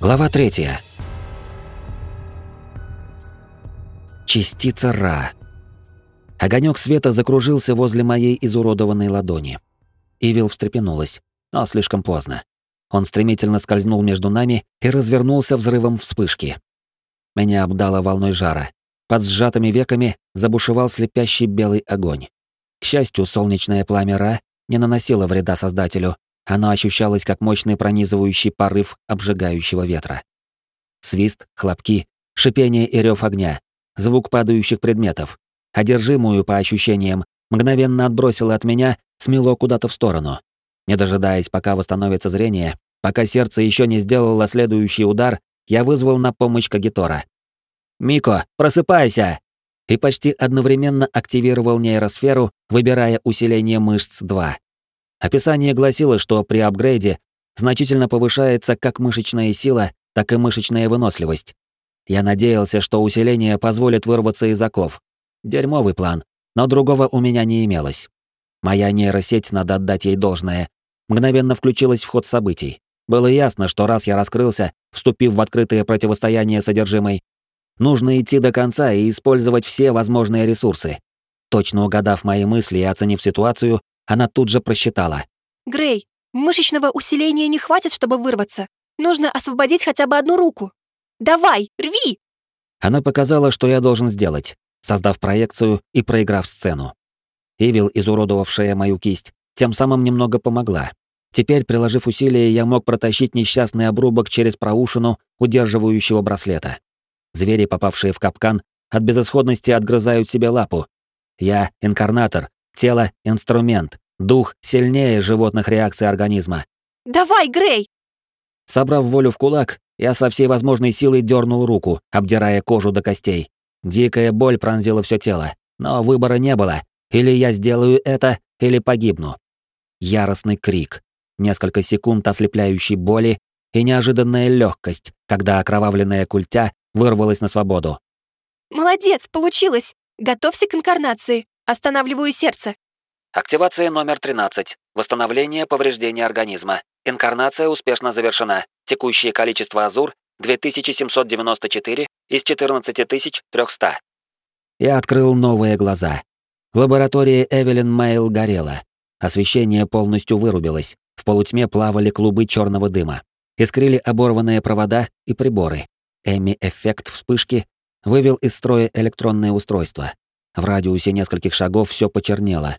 Глава третья. Частица Ра. Огонек света закружился возле моей изуродованной ладони. Ивил встрепенулась, но слишком поздно. Он стремительно скользнул между нами и развернулся взрывом вспышки. Меня обдало волной жара. Под сжатыми веками забушевал слепящий белый огонь. К счастью, солнечное пламя Ра не наносило вреда Создателю, оно ощущалось как мощный пронизывающий порыв обжигающего ветра. Свист, хлопки, шипение и рев огня, звук падающих предметов. Одержимую, по ощущениям, мгновенно отбросило от меня, смело куда-то в сторону. Не дожидаясь, пока восстановится зрение, пока сердце еще не сделало следующий удар, я вызвал на помощь Кагитора. «Мико, просыпайся!» И почти одновременно активировал нейросферу, выбирая усиление мышц 2. Описание гласило, что при апгрейде значительно повышается как мышечная сила, так и мышечная выносливость. Я надеялся, что усиление позволит вырваться из оков. Дерьмовый план, но другого у меня не имелось. Моя нейросеть, надо отдать ей должное, мгновенно включилась в ход событий. Было ясно, что раз я раскрылся, вступив в открытое противостояние содержимой, нужно идти до конца и использовать все возможные ресурсы. Точно угадав мои мысли и оценив ситуацию, она тут же просчитала. «Грей, мышечного усиления не хватит, чтобы вырваться. Нужно освободить хотя бы одну руку. Давай, рви!» Она показала, что я должен сделать, создав проекцию и проиграв сцену. Ивил, изуродовавшая мою кисть, тем самым немного помогла. Теперь, приложив усилия, я мог протащить несчастный обрубок через проушину удерживающего браслета. Звери, попавшие в капкан, от безысходности отгрызают себе лапу. Я — инкарнатор, тело — инструмент, Дух сильнее животных реакций организма. «Давай, Грей!» Собрав волю в кулак, я со всей возможной силой дернул руку, обдирая кожу до костей. Дикая боль пронзила все тело, но выбора не было. Или я сделаю это, или погибну. Яростный крик, несколько секунд ослепляющей боли и неожиданная легкость, когда окровавленная культя вырвалась на свободу. «Молодец, получилось! Готовься к инкарнации. Останавливаю сердце. Активация номер 13. Восстановление повреждения организма. Инкарнация успешно завершена. Текущее количество азур 2794 из 14300. Я открыл новые глаза. Лаборатория Эвелин Мейл горела. Освещение полностью вырубилось. В полутьме плавали клубы черного дыма. Искрили оборванные провода и приборы. Эми-эффект вспышки вывел из строя электронное устройство. В радиусе нескольких шагов все почернело,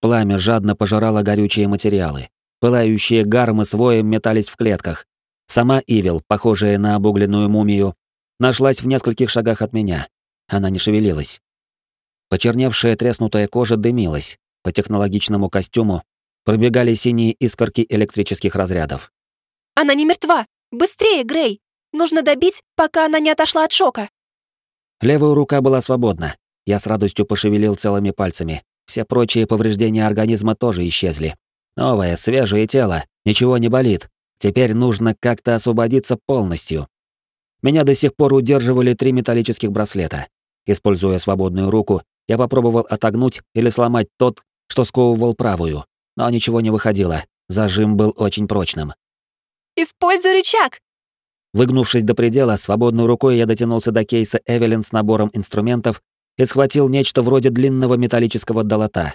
Пламя жадно пожирало горючие материалы. Пылающие гармы с воем метались в клетках. Сама Ивил, похожая на обугленную мумию, нашлась в нескольких шагах от меня. Она не шевелилась. Почерневшая треснутая кожа дымилась. По технологичному костюму пробегали синие искорки электрических разрядов. «Она не мертва! Быстрее, Грей! Нужно добить, пока она не отошла от шока!» Левая рука была свободна. Я с радостью пошевелил целыми пальцами, все прочие повреждения организма тоже исчезли. Новое, свежее тело, ничего не болит. Теперь нужно как-то освободиться полностью. Меня до сих пор удерживали три металлических браслета. Используя свободную руку, я попробовал отогнуть или сломать тот, что сковывал правую, но ничего не выходило. Зажим был очень прочным. «Используй рычаг!» Выгнувшись до предела, свободной рукой я дотянулся до кейса Эвелин с набором инструментов и схватил нечто вроде длинного металлического долота.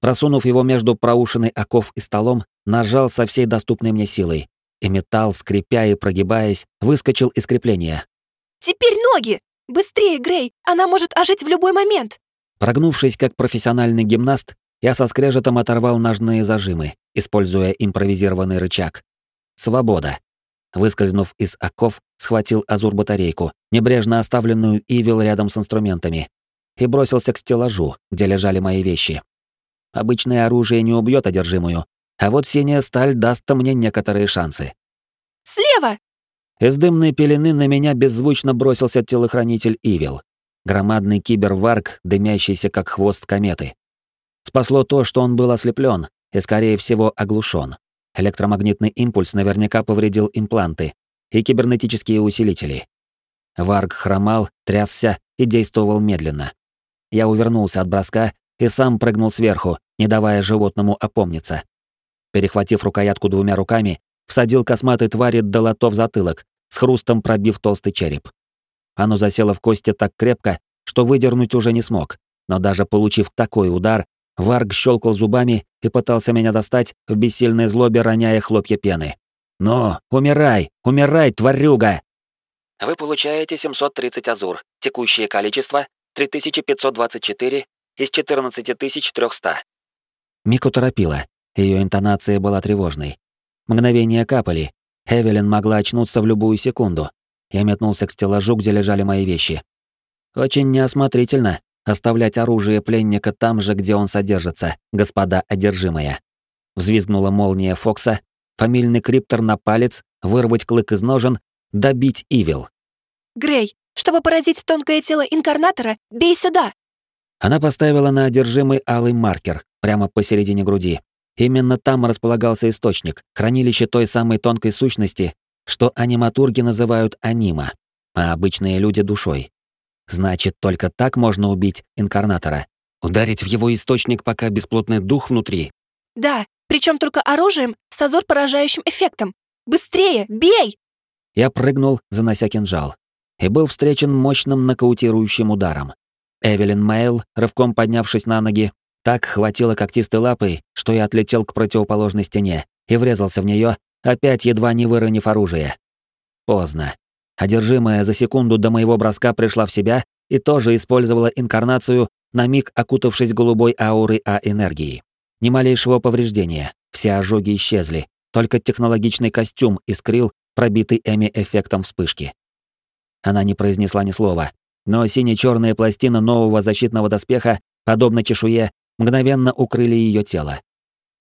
Просунув его между проушиной оков и столом, нажал со всей доступной мне силой, и металл, скрипя и прогибаясь, выскочил из крепления. «Теперь ноги! Быстрее, Грей! Она может ожить в любой момент!» Прогнувшись как профессиональный гимнаст, я со скрежетом оторвал ножные зажимы, используя импровизированный рычаг. Свобода. Выскользнув из оков, схватил азур-батарейку, небрежно оставленную Ивил рядом с инструментами, и бросился к стеллажу, где лежали мои вещи. Обычное оружие не убьет одержимую, а вот синяя сталь даст мне некоторые шансы. «Слева!» Из дымной пелены на меня беззвучно бросился телохранитель Ивил. Громадный киберварк, дымящийся как хвост кометы. Спасло то, что он был ослеплен и, скорее всего, оглушен. Электромагнитный импульс наверняка повредил импланты и кибернетические усилители. Варг хромал, трясся и действовал медленно. Я увернулся от броска и сам прыгнул сверху, не давая животному опомниться. Перехватив рукоятку двумя руками, всадил косматой твари долото в затылок, с хрустом пробив толстый череп. Оно засело в кости так крепко, что выдернуть уже не смог, но даже получив такой удар, Варг щелкал зубами и пытался меня достать в бессильной злобе, роняя хлопья пены. «Но, умирай! Умирай, тварюга!» Вы получаете 730 азур. Текущее количество 3524 из 14300. Мику торопила. Ее интонация была тревожной. Мгновения капали. Эвелин могла очнуться в любую секунду. Я метнулся к стеллажу, где лежали мои вещи. Очень неосмотрительно оставлять оружие пленника там же, где он содержится, господа одержимые. Взвизгнула молния Фокса, фамильный криптор на палец, вырвать клык из ножен, добить Ивил. Грей, чтобы поразить тонкое тело инкарнатора, бей сюда. Она поставила на одержимый алый маркер прямо посередине груди. Именно там располагался источник, хранилище той самой тонкой сущности, что аниматурги называют анима, а обычные люди душой. Значит, только так можно убить инкарнатора. Ударить в его источник, пока бесплотный дух внутри. Да, причем только оружием с азор поражающим эффектом. Быстрее, бей! Я прыгнул, занося кинжал, и был встречен мощным нокаутирующим ударом. Эвелин Мейл, рывком поднявшись на ноги, так хватило когтистой лапой, что я отлетел к противоположной стене и врезался в нее, опять едва не выронив оружие. Поздно. Одержимая за секунду до моего броска пришла в себя и тоже использовала инкарнацию, на миг окутавшись голубой аурой А-энергии. Ни малейшего повреждения, все ожоги исчезли, только технологичный костюм искрил, пробитый Эми-эффектом вспышки. Она не произнесла ни слова, но сине-черная пластина нового защитного доспеха, подобно чешуе, мгновенно укрыли ее тело.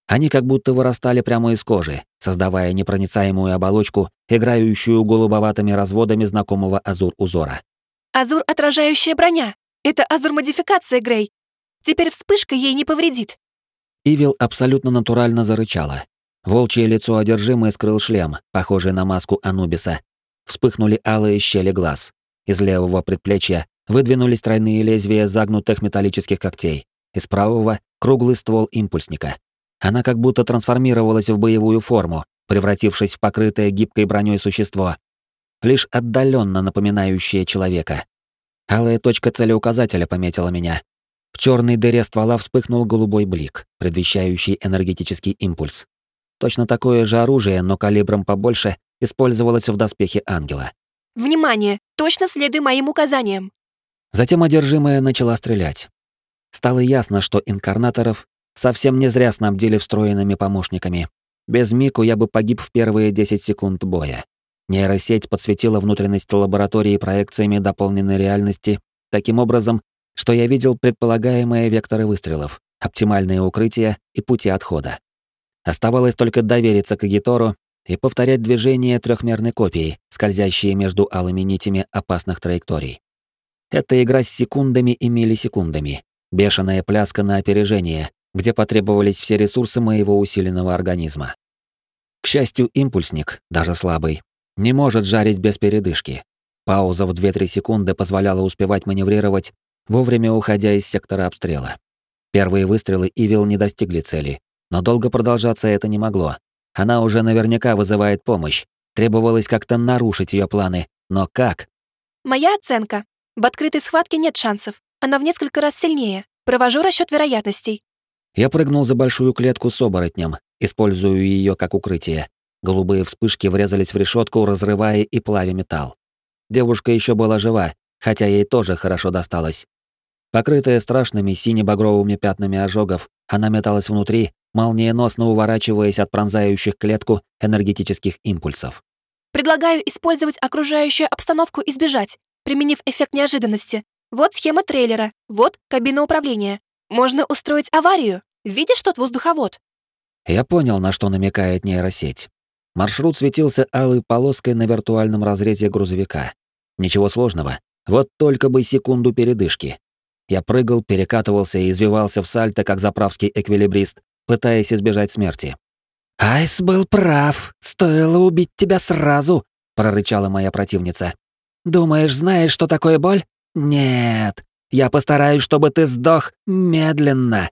Они как будто вырастали прямо из кожи, создавая непроницаемую оболочку, играющую голубоватыми разводами знакомого азур-узора. Азур — отражающая броня. Это азур-модификация, Грей. Теперь вспышка ей не повредит. Ивил абсолютно натурально зарычала. Волчье лицо одержимое скрыл шлем, похожий на маску Анубиса. Вспыхнули алые щели глаз. Из левого предплечья выдвинулись тройные лезвия загнутых металлических когтей. Из правого — круглый ствол импульсника. Она как будто трансформировалась в боевую форму, превратившись в покрытое гибкой броней существо, лишь отдаленно напоминающее человека. Алая точка целеуказателя пометила меня. В черной дыре ствола вспыхнул голубой блик, предвещающий энергетический импульс. Точно такое же оружие, но калибром побольше, использовалось в доспехе ангела. Внимание! Точно следуй моим указаниям. Затем одержимая начала стрелять. Стало ясно, что инкарнаторов Совсем не зря снабдили встроенными помощниками. Без Мику я бы погиб в первые 10 секунд боя. Нейросеть подсветила внутренность лаборатории проекциями дополненной реальности таким образом, что я видел предполагаемые векторы выстрелов, оптимальные укрытия и пути отхода. Оставалось только довериться Кагитору и повторять движения трехмерной копии, скользящие между алыми нитями опасных траекторий. Это игра с секундами и миллисекундами, бешеная пляска на опережение, где потребовались все ресурсы моего усиленного организма. К счастью, импульсник, даже слабый, не может жарить без передышки. Пауза в 2-3 секунды позволяла успевать маневрировать, вовремя уходя из сектора обстрела. Первые выстрелы Ивил не достигли цели, но долго продолжаться это не могло. Она уже наверняка вызывает помощь. Требовалось как-то нарушить ее планы, но как? Моя оценка. В открытой схватке нет шансов. Она в несколько раз сильнее. Провожу расчет вероятностей. Я прыгнул за большую клетку с оборотнем, используя ее как укрытие. Голубые вспышки врезались в решетку, разрывая и плавя металл. Девушка еще была жива, хотя ей тоже хорошо досталось. Покрытая страшными сине-багровыми пятнами ожогов, она металась внутри, молниеносно уворачиваясь от пронзающих клетку энергетических импульсов. Предлагаю использовать окружающую обстановку и сбежать, применив эффект неожиданности. Вот схема трейлера, вот кабина управления. Можно устроить аварию. Видишь тот воздуховод? Я понял, на что намекает нейросеть. Маршрут светился алой полоской на виртуальном разрезе грузовика. Ничего сложного. Вот только бы секунду передышки. Я прыгал, перекатывался и извивался в сальто, как заправский эквилибрист, пытаясь избежать смерти. «Айс был прав. Стоило убить тебя сразу», — прорычала моя противница. «Думаешь, знаешь, что такое боль? Нет. Я постараюсь, чтобы ты сдох медленно».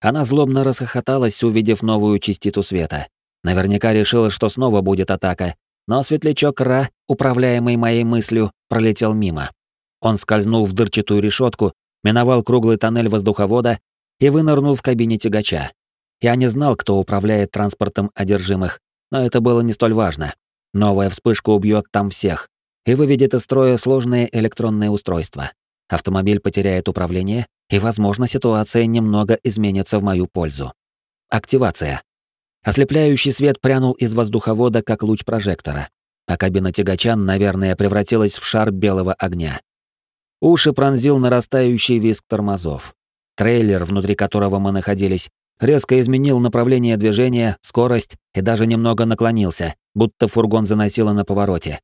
Она злобно расхохоталась, увидев новую частицу света. Наверняка решила, что снова будет атака, но светлячок Ра, управляемый моей мыслью, пролетел мимо. Он скользнул в дырчатую решетку, миновал круглый тоннель воздуховода и вынырнул в кабине тягача. Я не знал, кто управляет транспортом одержимых, но это было не столь важно. Новая вспышка убьет там всех и выведет из строя сложные электронные устройства. Автомобиль потеряет управление, и, возможно, ситуация немного изменится в мою пользу. Активация. Ослепляющий свет прянул из воздуховода, как луч прожектора, а кабина тягача, наверное, превратилась в шар белого огня. Уши пронзил нарастающий визг тормозов. Трейлер, внутри которого мы находились, резко изменил направление движения, скорость и даже немного наклонился, будто фургон заносило на повороте.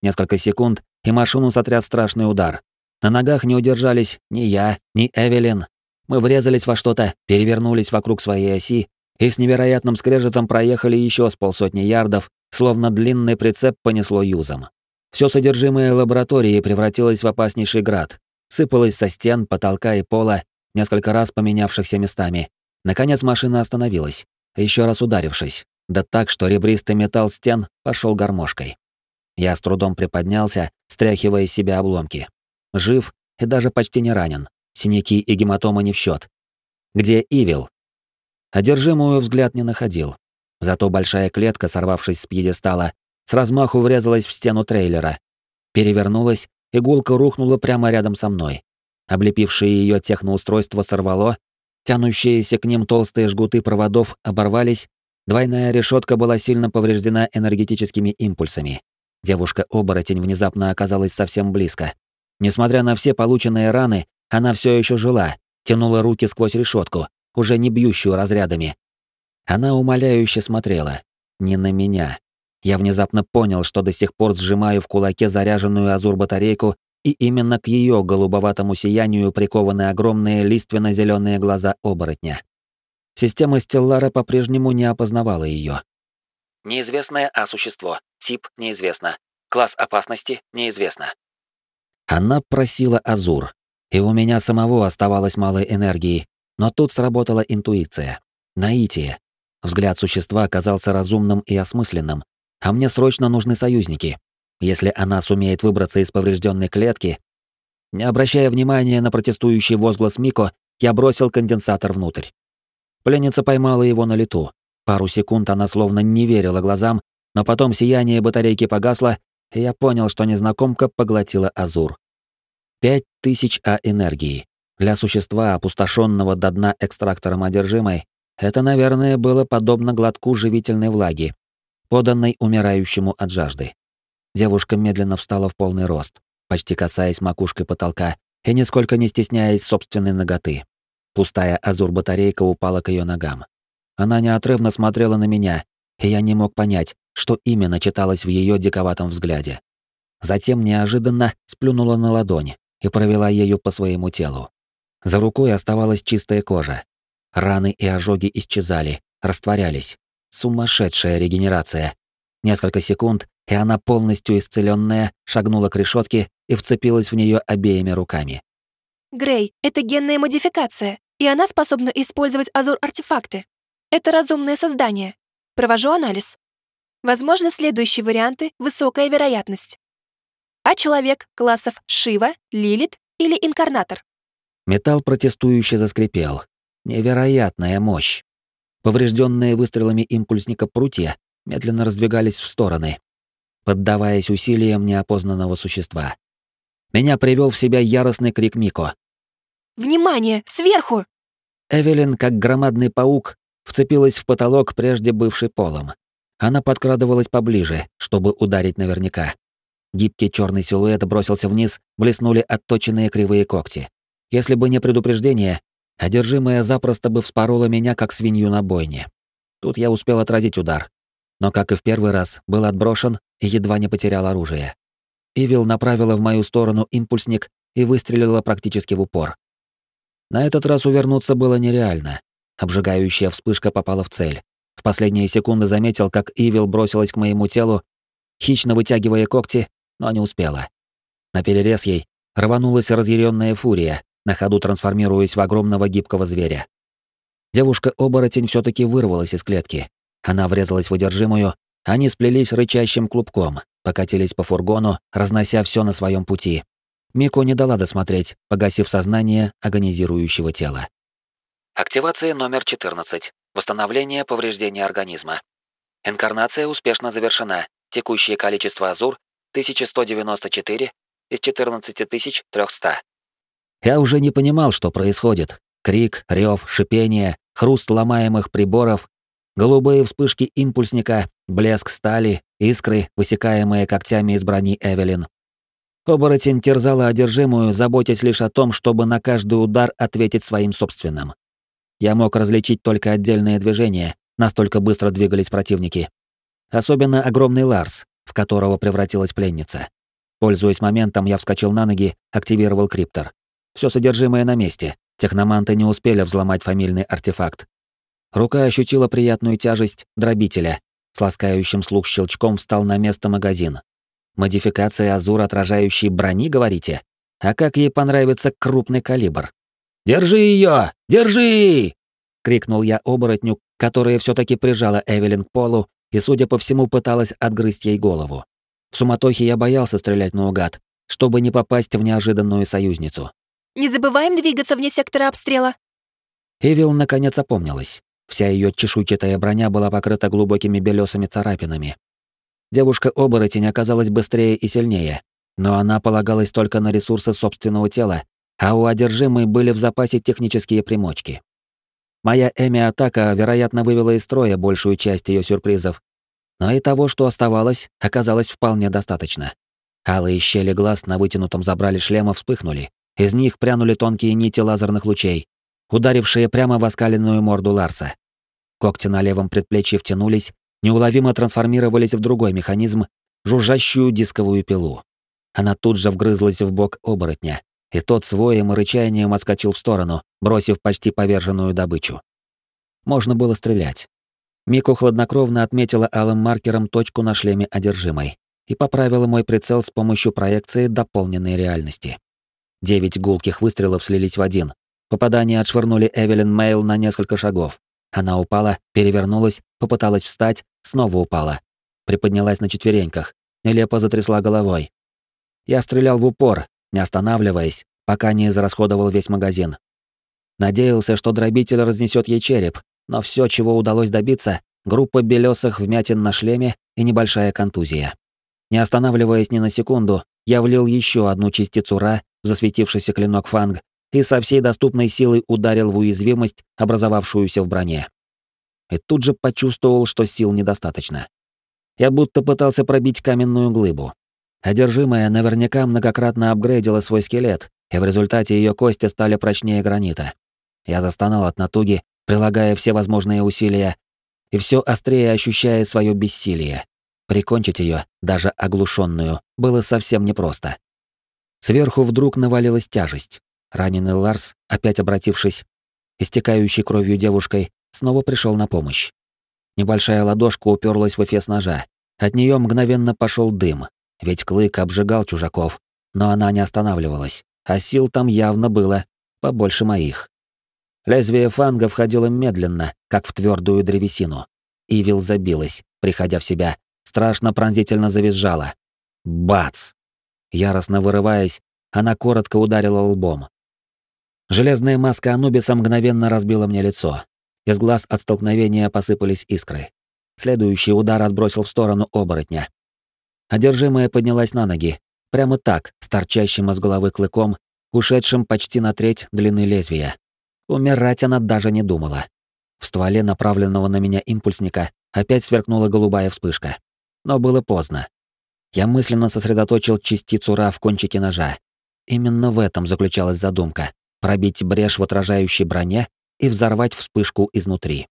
Несколько секунд, и машину сотряс страшный удар. На ногах не удержались ни я, ни Эвелин. Мы врезались во что-то, перевернулись вокруг своей оси и с невероятным скрежетом проехали еще с полсотни ярдов, словно длинный прицеп понесло юзом. Все содержимое лаборатории превратилось в опаснейший град. Сыпалось со стен, потолка и пола, несколько раз поменявшихся местами. Наконец машина остановилась, еще раз ударившись, да так, что ребристый металл стен пошел гармошкой. Я с трудом приподнялся, стряхивая из себя обломки. Жив и даже почти не ранен. Синяки и гематомы не в счет. Где Ивил? Одержимую взгляд не находил. Зато большая клетка, сорвавшись с пьедестала, с размаху врезалась в стену трейлера. Перевернулась, игулка рухнула прямо рядом со мной. Облепившее ее техноустройство сорвало, тянущиеся к ним толстые жгуты проводов оборвались, двойная решетка была сильно повреждена энергетическими импульсами. Девушка-оборотень внезапно оказалась совсем близко. Несмотря на все полученные раны, она все еще жила, тянула руки сквозь решетку, уже не бьющую разрядами. Она умоляюще смотрела. Не на меня. Я внезапно понял, что до сих пор сжимаю в кулаке заряженную азур-батарейку, и именно к ее голубоватому сиянию прикованы огромные лиственно-зеленые глаза оборотня. Система Стеллара по-прежнему не опознавала ее. Неизвестное А-существо. Тип неизвестно. Класс опасности неизвестно. Она просила Азур, и у меня самого оставалось мало энергии, но тут сработала интуиция. Наитие. Взгляд существа оказался разумным и осмысленным, а мне срочно нужны союзники. Если она сумеет выбраться из поврежденной клетки... Не обращая внимания на протестующий возглас Мико, я бросил конденсатор внутрь. Пленница поймала его на лету. Пару секунд она словно не верила глазам, но потом сияние батарейки погасло, и я понял, что незнакомка поглотила Азур. Пять тысяч А энергии. Для существа, опустошенного до дна экстрактором одержимой, это, наверное, было подобно глотку живительной влаги, поданной умирающему от жажды. Девушка медленно встала в полный рост, почти касаясь макушкой потолка и нисколько не стесняясь собственной ноготы. Пустая азур-батарейка упала к ее ногам. Она неотрывно смотрела на меня, и я не мог понять, что именно читалось в ее диковатом взгляде. Затем неожиданно сплюнула на ладонь и провела ею по своему телу. За рукой оставалась чистая кожа. Раны и ожоги исчезали, растворялись. Сумасшедшая регенерация. Несколько секунд, и она полностью исцеленная шагнула к решетке и вцепилась в нее обеими руками. Грей, это генная модификация, и она способна использовать азур-артефакты. Это разумное создание. Провожу анализ. Возможно, следующие варианты — высокая вероятность. А человек классов Шива, Лилит или Инкарнатор. Металл протестующе заскрипел. Невероятная мощь. Поврежденные выстрелами импульсника прутья медленно раздвигались в стороны, поддаваясь усилиям неопознанного существа. Меня привел в себя яростный крик Мико. «Внимание! Сверху!» Эвелин, как громадный паук, вцепилась в потолок, прежде бывший полом. Она подкрадывалась поближе, чтобы ударить наверняка. Гибкий черный силуэт бросился вниз, блеснули отточенные кривые когти. Если бы не предупреждение, одержимая запросто бы вспорола меня, как свинью на бойне. Тут я успел отразить удар. Но, как и в первый раз, был отброшен и едва не потерял оружие. Ивил направила в мою сторону импульсник и выстрелила практически в упор. На этот раз увернуться было нереально. Обжигающая вспышка попала в цель. В последние секунды заметил, как Ивил бросилась к моему телу, хищно вытягивая когти, но не успела. На перерез ей рванулась разъяренная фурия, на ходу трансформируясь в огромного гибкого зверя. Девушка-оборотень все таки вырвалась из клетки. Она врезалась в одержимую, Они сплелись рычащим клубком, покатились по фургону, разнося все на своем пути. Мико не дала досмотреть, погасив сознание агонизирующего тела. Активация номер 14. Восстановление повреждения организма. Инкарнация успешно завершена. Текущее количество азур 1194 из 14300. Я уже не понимал, что происходит. Крик, рев, шипение, хруст ломаемых приборов, голубые вспышки импульсника, блеск стали, искры, высекаемые когтями из брони Эвелин. Оборотень терзала одержимую, заботясь лишь о том, чтобы на каждый удар ответить своим собственным. Я мог различить только отдельные движения, настолько быстро двигались противники. Особенно огромный Ларс, в которого превратилась пленница. Пользуясь моментом, я вскочил на ноги, активировал криптор. Все содержимое на месте. Техноманты не успели взломать фамильный артефакт. Рука ощутила приятную тяжесть дробителя. С ласкающим слух щелчком встал на место магазин. Модификация Азур, отражающей брони, говорите? А как ей понравится крупный калибр? «Держи ее! Держи!» — крикнул я оборотню, которая все таки прижала Эвелин к полу и, судя по всему, пыталась отгрызть ей голову. В суматохе я боялся стрелять наугад, чтобы не попасть в неожиданную союзницу. «Не забываем двигаться вне сектора обстрела!» Эвил наконец опомнилась. Вся ее чешуйчатая броня была покрыта глубокими белесыми царапинами. Девушка-оборотень оказалась быстрее и сильнее, но она полагалась только на ресурсы собственного тела, а у одержимой были в запасе технические примочки. Моя Эми-атака, вероятно, вывела из строя большую часть ее сюрпризов, но и того, что оставалось, оказалось вполне достаточно. Алые щели глаз на вытянутом забрале шлема вспыхнули. Из них прянули тонкие нити лазерных лучей, ударившие прямо в оскаленную морду Ларса. Когти на левом предплечье втянулись, неуловимо трансформировались в другой механизм, жужжащую дисковую пилу. Она тут же вгрызлась в бок оборотня, и тот с воем рычанием отскочил в сторону, бросив почти поверженную добычу. Можно было стрелять. Мико хладнокровно отметила алым маркером точку на шлеме одержимой и поправила мой прицел с помощью проекции дополненной реальности. Девять гулких выстрелов слились в один. Попадания отшвырнули Эвелин Мейл на несколько шагов. Она упала, перевернулась, попыталась встать, снова упала. Приподнялась на четвереньках, нелепо затрясла головой. Я стрелял в упор, не останавливаясь, пока не израсходовал весь магазин. Надеялся, что дробитель разнесет ей череп, но все, чего удалось добиться, группа белесых вмятин на шлеме и небольшая контузия. Не останавливаясь ни на секунду, я влил еще одну частицу Ра в засветившийся клинок фанг и со всей доступной силой ударил в уязвимость, образовавшуюся в броне. И тут же почувствовал, что сил недостаточно. Я будто пытался пробить каменную глыбу. Одержимая наверняка многократно апгрейдила свой скелет, и в результате ее кости стали прочнее гранита. Я застонал от натуги прилагая все возможные усилия, и все острее ощущая свое бессилие. Прикончить ее, даже оглушенную, было совсем непросто. Сверху вдруг навалилась тяжесть. Раненый Ларс, опять обратившись, истекающей кровью девушкой, снова пришел на помощь. Небольшая ладошка уперлась в эфес ножа. От нее мгновенно пошел дым, ведь клык обжигал чужаков, но она не останавливалась, а сил там явно было побольше моих. Лезвие фанга входило медленно, как в твердую древесину. Ивил забилась, приходя в себя, страшно пронзительно завизжала. Бац! Яростно вырываясь, она коротко ударила лбом. Железная маска Анубиса мгновенно разбила мне лицо. Из глаз от столкновения посыпались искры. Следующий удар отбросил в сторону оборотня. Одержимая поднялась на ноги, прямо так, с торчащим из головы клыком, ушедшим почти на треть длины лезвия. Умирать она даже не думала. В стволе направленного на меня импульсника опять сверкнула голубая вспышка. Но было поздно. Я мысленно сосредоточил частицу Ра в кончике ножа. Именно в этом заключалась задумка — пробить брешь в отражающей броне и взорвать вспышку изнутри.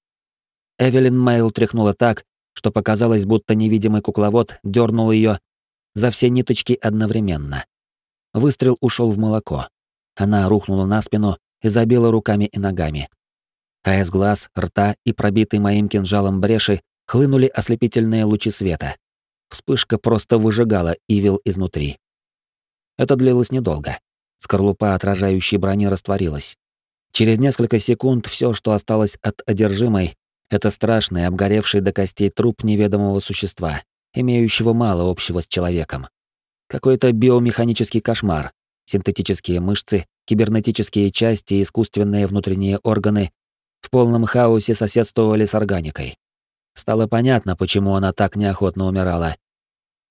Эвелин Мейл тряхнула так, что показалось, будто невидимый кукловод дернул ее за все ниточки одновременно. Выстрел ушел в молоко. Она рухнула на спину и забила руками и ногами. А из глаз, рта и пробитый моим кинжалом бреши хлынули ослепительные лучи света. Вспышка просто выжигала Ивил изнутри. Это длилось недолго. Скорлупа отражающей брони растворилась. Через несколько секунд все, что осталось от одержимой, Это страшный, обгоревший до костей труп неведомого существа, имеющего мало общего с человеком. Какой-то биомеханический кошмар. Синтетические мышцы, кибернетические части искусственные внутренние органы в полном хаосе соседствовали с органикой. Стало понятно, почему она так неохотно умирала.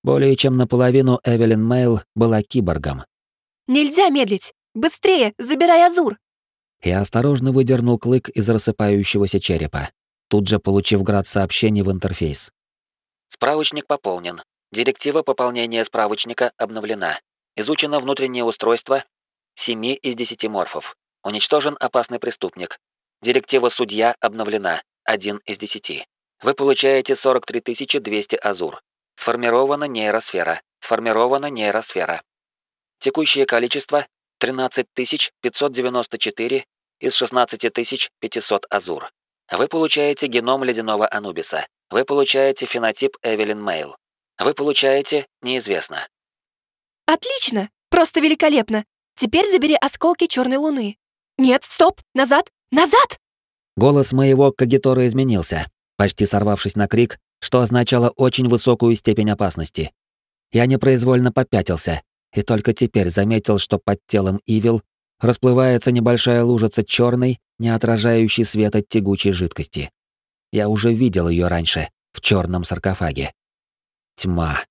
Более чем наполовину Эвелин Мейл была киборгом. «Нельзя медлить! Быстрее! Забирай Азур!» Я осторожно выдернул клык из рассыпающегося черепа, тут же получив град сообщений в интерфейс. Справочник пополнен. Директива пополнения справочника обновлена. Изучено внутреннее устройство 7 из 10 морфов. Уничтожен опасный преступник. Директива судья обновлена. 1 из 10. Вы получаете 43 200 азур. Сформирована нейросфера. Сформирована нейросфера. Текущее количество 13 594 из 16 500 азур. Вы получаете геном ледяного Анубиса. Вы получаете фенотип Эвелин Мейл. Вы получаете неизвестно. Отлично! Просто великолепно! Теперь забери осколки черной луны. Нет, стоп! Назад! Назад! Голос моего кагитора изменился, почти сорвавшись на крик, что означало очень высокую степень опасности. Я непроизвольно попятился, и только теперь заметил, что под телом Ивил расплывается небольшая лужица черной, не отражающей света тягучей жидкости. Я уже видел ее раньше, в черном саркофаге. Тьма.